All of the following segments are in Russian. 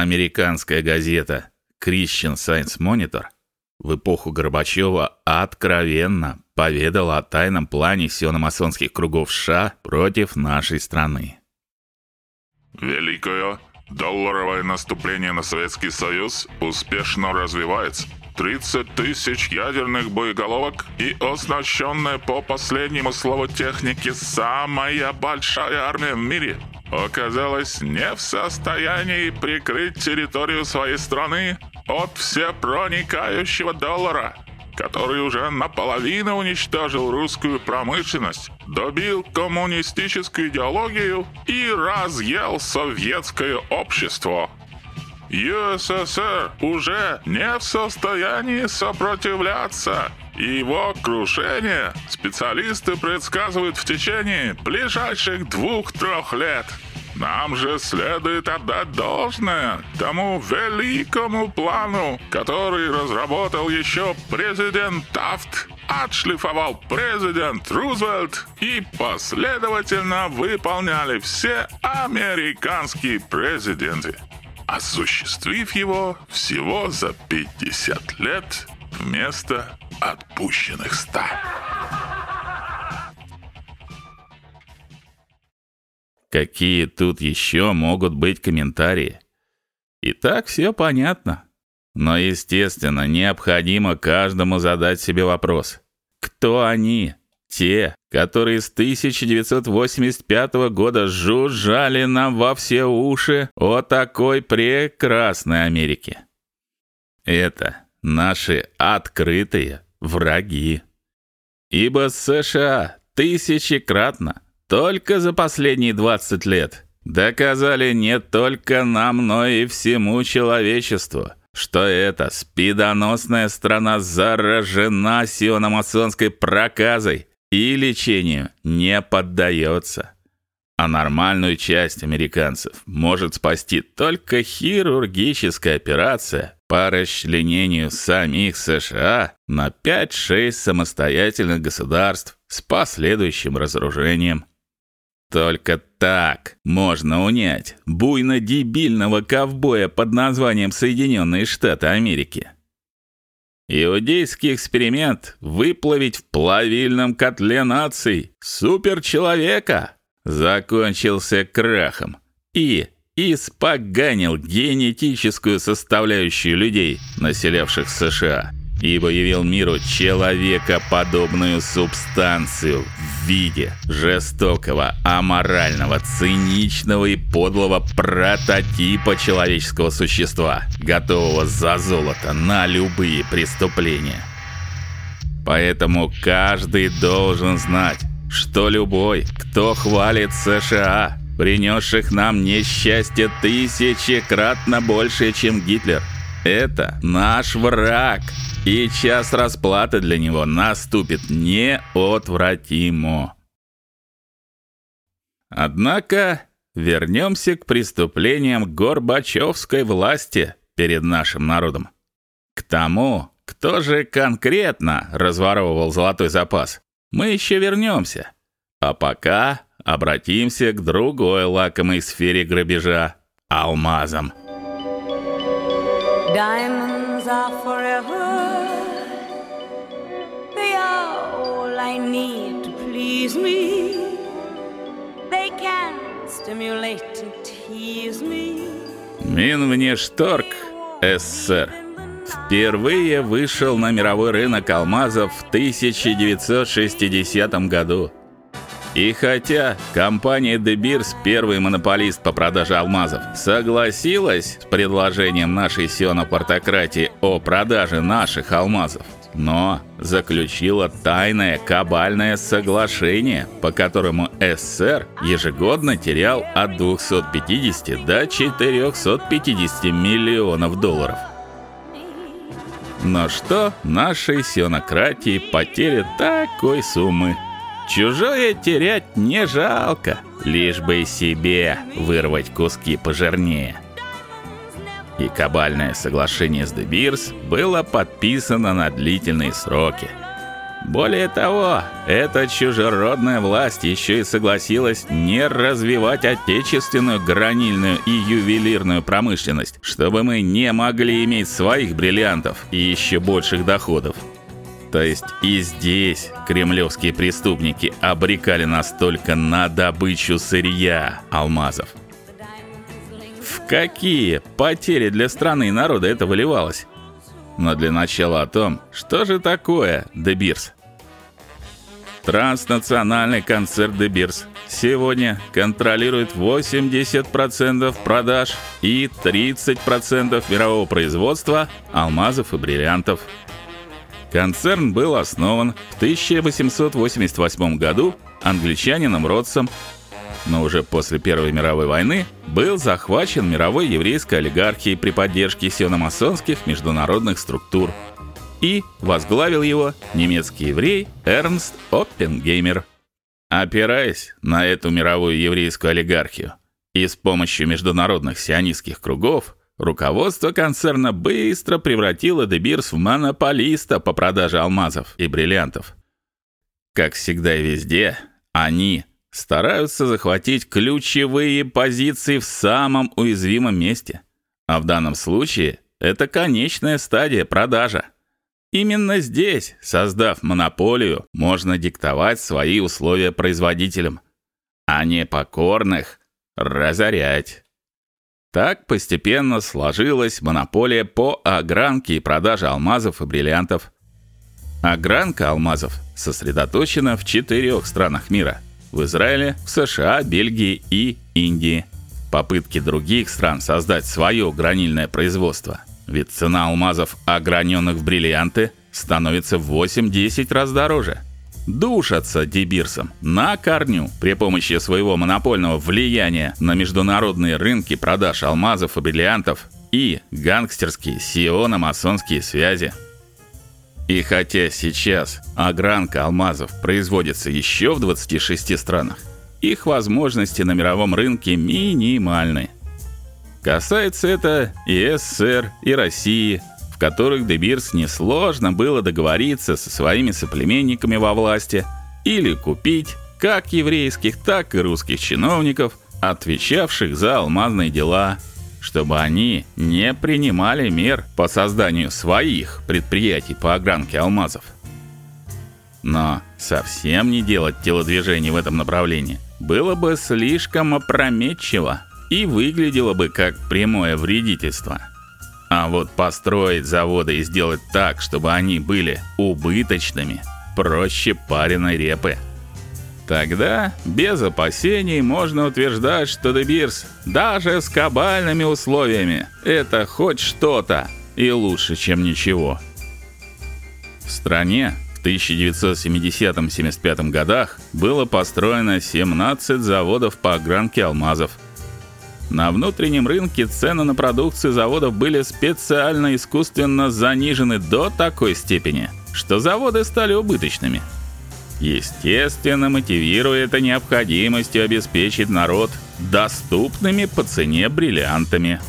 американская газета Christian Science Monitor в эпоху Горбачева откровенно поведала о тайном плане сиономасонских кругов США против нашей страны. Великое долларовое наступление на Советский Союз успешно развивается. 30 тысяч ядерных боеголовок и оснащенная по последнему слову техники самая большая армия в мире оказалась не в состоянии прикрыть территорию своей страны от всепроникающего доллара, который уже наполовину уничтожил русскую промышленность, добил коммунистическую идеологию и разъел советское общество. ЮССР уже не в состоянии сопротивляться. Его крушение специалисты предсказывают в течение ближайших двух-трех лет. Нам же следует отдать должное тому великому плану, который разработал еще президент Тафт, отшлифовал президент Рузвельт и последовательно выполняли все американские президенты осуществив его всего за 50 лет вместо отпущенных 100. Какие тут еще могут быть комментарии? И так все понятно. Но, естественно, необходимо каждому задать себе вопрос: кто они? Те, которые с 1985 года жужжали нам во все уши о такой прекрасной Америке. Это наши открытые враги. Ибо США тысячекратно, только за последние 20 лет, доказали не только нам, но и всему человечеству, что эта спидоносная страна заражена сиономасонской проказой и лечению не поддается. А нормальную часть американцев может спасти только хирургическая операция по расчленению самих США на 5-6 самостоятельных государств с последующим разоружением. Только так можно унять буйно-дебильного ковбоя под названием Соединенные Штаты Америки. Иудейский эксперимент выплавить в плавильном котле наций суперчеловека закончился крахом и испоганил генетическую составляющую людей, населявших США ибо явил миру человекоподобную субстанцию в виде жестокого, аморального, циничного и подлого прототипа человеческого существа, готового за золото на любые преступления. Поэтому каждый должен знать, что любой, кто хвалит США, принесших нам несчастье тысячекратно больше, чем Гитлер, это наш враг и час расплаты для него наступит неотвратимо. Однако вернемся к преступлениям Горбачевской власти перед нашим народом. К тому, кто же конкретно разворовывал золотой запас, мы еще вернемся. А пока обратимся к другой лакомой сфере грабежа алмазам. Diamonds are forever. I need to please me. They can stimulate and tease me. Минвнешторг СССР впервые вышел на мировой рынок алмазов в 1960 году. И хотя компания De Beers, первый монополист по продаже алмазов, согласилась с предложением нашей сиономартократии о продаже наших алмазов, но заключила тайное кабальное соглашение, по которому СССР ежегодно терял от 250 до 450 миллионов долларов. Но что нашей сионократии потеря такой суммы? Чужое терять не жалко, лишь бы себе вырвать куски пожирнее и кабальное соглашение с Де Бирс было подписано на длительные сроки. Более того, эта чужеродная власть еще и согласилась не развивать отечественную гранильную и ювелирную промышленность, чтобы мы не могли иметь своих бриллиантов и еще больших доходов. То есть и здесь кремлевские преступники обрекали нас только на добычу сырья, алмазов. В какие потери для страны и народа это выливалось? Но для начала о том, что же такое Дебирс. Транснациональный концерт Дебирс сегодня контролирует 80% продаж и 30% мирового производства алмазов и бриллиантов. Концерн был основан в 1888 году англичанином Ротсом но уже после Первой мировой войны был захвачен мировой еврейской олигархией при поддержке сиономасонских международных структур и возглавил его немецкий еврей Эрнст Оппенгеймер. Опираясь на эту мировую еврейскую олигархию и с помощью международных сионистских кругов, руководство концерна быстро превратило Дебирс в монополиста по продаже алмазов и бриллиантов. Как всегда и везде, они стараются захватить ключевые позиции в самом уязвимом месте. А в данном случае это конечная стадия продажа. Именно здесь, создав монополию, можно диктовать свои условия производителям, а не покорных разорять. Так постепенно сложилась монополия по огранке и продаже алмазов и бриллиантов. Огранка алмазов сосредоточена в четырех странах мира – в Израиле, в США, Бельгии и Индии. Попытки других стран создать свое гранильное производство, ведь цена алмазов, ограненных в бриллианты, становится в 8-10 раз дороже. Душатся Дебирсом на корню при помощи своего монопольного влияния на международные рынки продаж алмазов и бриллиантов и гангстерские сиономасонские связи. И хотя сейчас огранка алмазов производится еще в 26 странах, их возможности на мировом рынке минимальны. Касается это и СССР, и России, в которых Дебирс несложно было договориться со своими соплеменниками во власти или купить как еврейских, так и русских чиновников, отвечавших за алмазные дела чтобы они не принимали мер по созданию своих предприятий по огранке алмазов. Но совсем не делать телодвижений в этом направлении было бы слишком опрометчиво и выглядело бы как прямое вредительство. А вот построить заводы и сделать так, чтобы они были убыточными, проще пареной репы. Тогда без опасений можно утверждать, что Дебирс даже с кабальными условиями это хоть что-то и лучше, чем ничего. В стране в 1970-75 годах было построено 17 заводов по огранке алмазов. На внутреннем рынке цены на продукцию заводов были специально искусственно занижены до такой степени, что заводы стали убыточными – естественно, мотивируя это необходимостью обеспечить народ доступными по цене бриллиантами.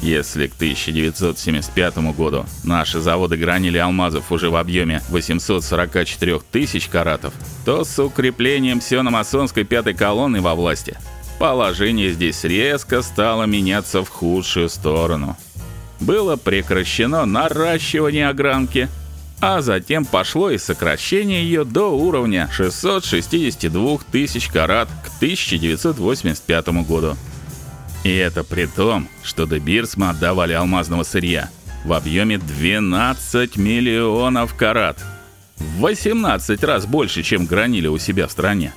Если к 1975 году наши заводы гранили алмазов уже в объеме 844 тысяч каратов, то с укреплением сиономасонской пятой колонны во власти положение здесь резко стало меняться в худшую сторону. Было прекращено наращивание огранки, а затем пошло и сокращение ее до уровня 662 тысяч карат к 1985 году. И это при том, что до Бирсма отдавали алмазного сырья в объеме 12 миллионов карат. В 18 раз больше, чем гранили у себя в стране.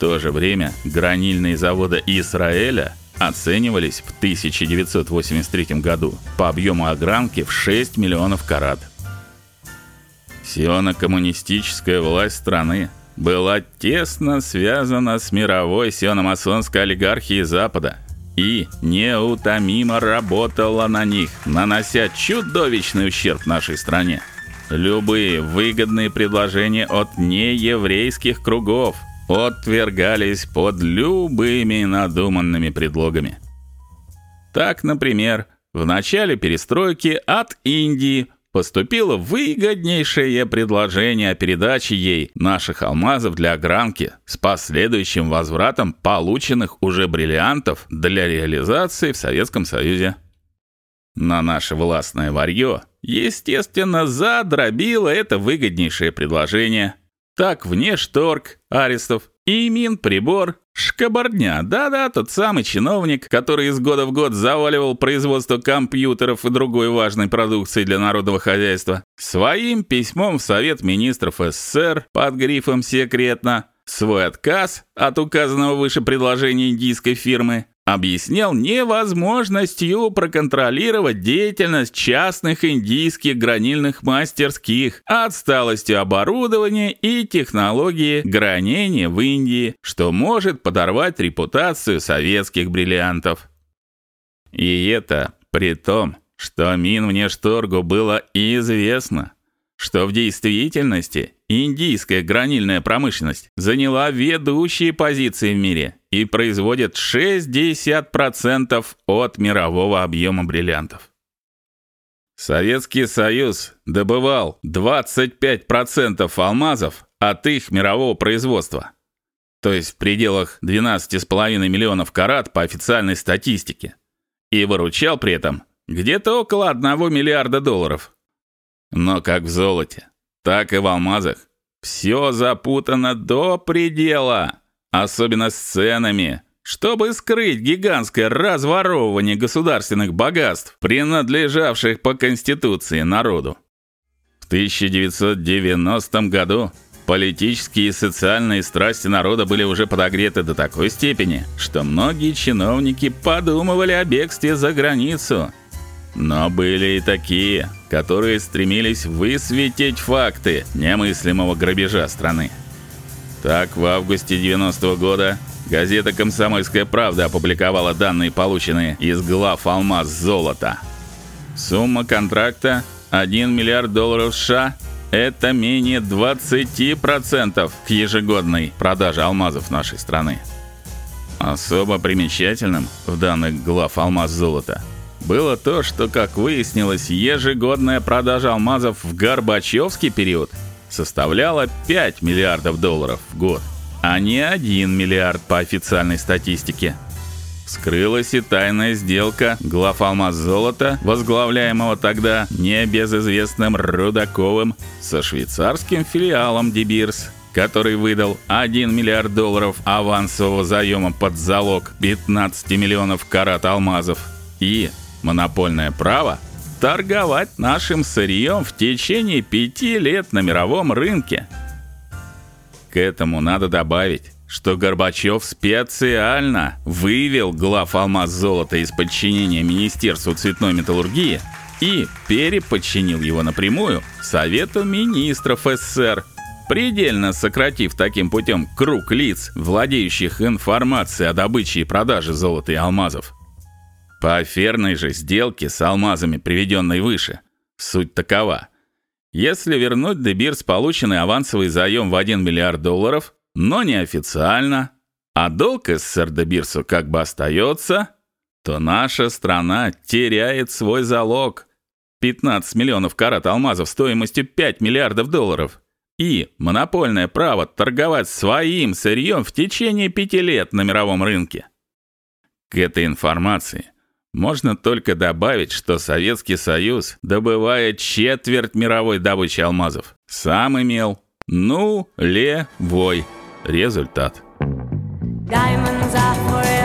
То же время гранильные заводы Израиля оценивались в 1983 году по объему огранки в 6 миллионов карат. Сионо-коммунистическая власть страны была тесно связана с мировой сиономасонской олигархией Запада и неутомимо работала на них, нанося чудовищный ущерб нашей стране. Любые выгодные предложения от нееврейских кругов отвергались под любыми надуманными предлогами. Так, например, в начале перестройки от Индии поступило выгоднейшее предложение о передаче ей наших алмазов для огранки с последующим возвратом полученных уже бриллиантов для реализации в Советском Союзе. На наше властное варьё, естественно, задробило это выгоднейшее предложение. Так внешторг Арестов и Минприбор Шкабардня, да-да, тот самый чиновник, который из года в год заваливал производство компьютеров и другой важной продукции для народного хозяйства, своим письмом в Совет министров СССР под грифом «Секретно» свой отказ от указанного выше предложения индийской фирмы объяснял невозможностью проконтролировать деятельность частных индийских гранильных мастерских, отсталостью оборудования и технологии гранения в Индии, что может подорвать репутацию советских бриллиантов. И это при том, что Минвнешторгу было известно, что в действительности индийская гранильная промышленность заняла ведущие позиции в мире и производит 60% от мирового объема бриллиантов. Советский Союз добывал 25% алмазов от их мирового производства. То есть в пределах 12,5 миллионов карат по официальной статистике. И выручал при этом где-то около 1 миллиарда долларов. Но как в золоте, так и в алмазах все запутано до предела, особенно с ценами, чтобы скрыть гигантское разворовывание государственных богатств, принадлежавших по конституции народу. В 1990 году политические и социальные страсти народа были уже подогреты до такой степени, что многие чиновники подумывали о бегстве за границу. Но были и такие, которые стремились высветить факты немыслимого грабежа страны. Так, в августе 90 -го года газета Комсомольская правда опубликовала данные, полученные из глав Алмаз золота. Сумма контракта 1 миллиард долларов США это менее 20% к ежегодной продаже алмазов нашей страны. Особо примечательным в данных глав Алмаз золота было то, что, как выяснилось, ежегодная продажа алмазов в Горбачевский период составляла 5 миллиардов долларов в год, а не 1 миллиард по официальной статистике. Скрылась и тайная сделка глав алмаз возглавляемого тогда небезызвестным Рудаковым, со швейцарским филиалом Дебирс, который выдал 1 миллиард долларов авансового заема под залог 15 миллионов карат алмазов и монопольное право торговать нашим сырьем в течение пяти лет на мировом рынке. К этому надо добавить, что Горбачев специально вывел глав алмаз золота из подчинения Министерству цветной металлургии и переподчинил его напрямую Совету министров СССР, предельно сократив таким путем круг лиц, владеющих информацией о добыче и продаже золота и алмазов. По аферной же сделке с алмазами, приведенной выше, суть такова: если вернуть Дебирс полученный авансовый заем в 1 миллиард долларов, но не официально, а долг СССР Дебирсу как бы остается, то наша страна теряет свой залог. 15 миллионов карат алмазов стоимостью 5 миллиардов долларов. И монопольное право торговать своим сырьем в течение пяти лет на мировом рынке. К этой информации можно только добавить, что Советский Союз добывает четверть мировой добычи алмазов. Сам имел нулевой результат. Diamonds are forever.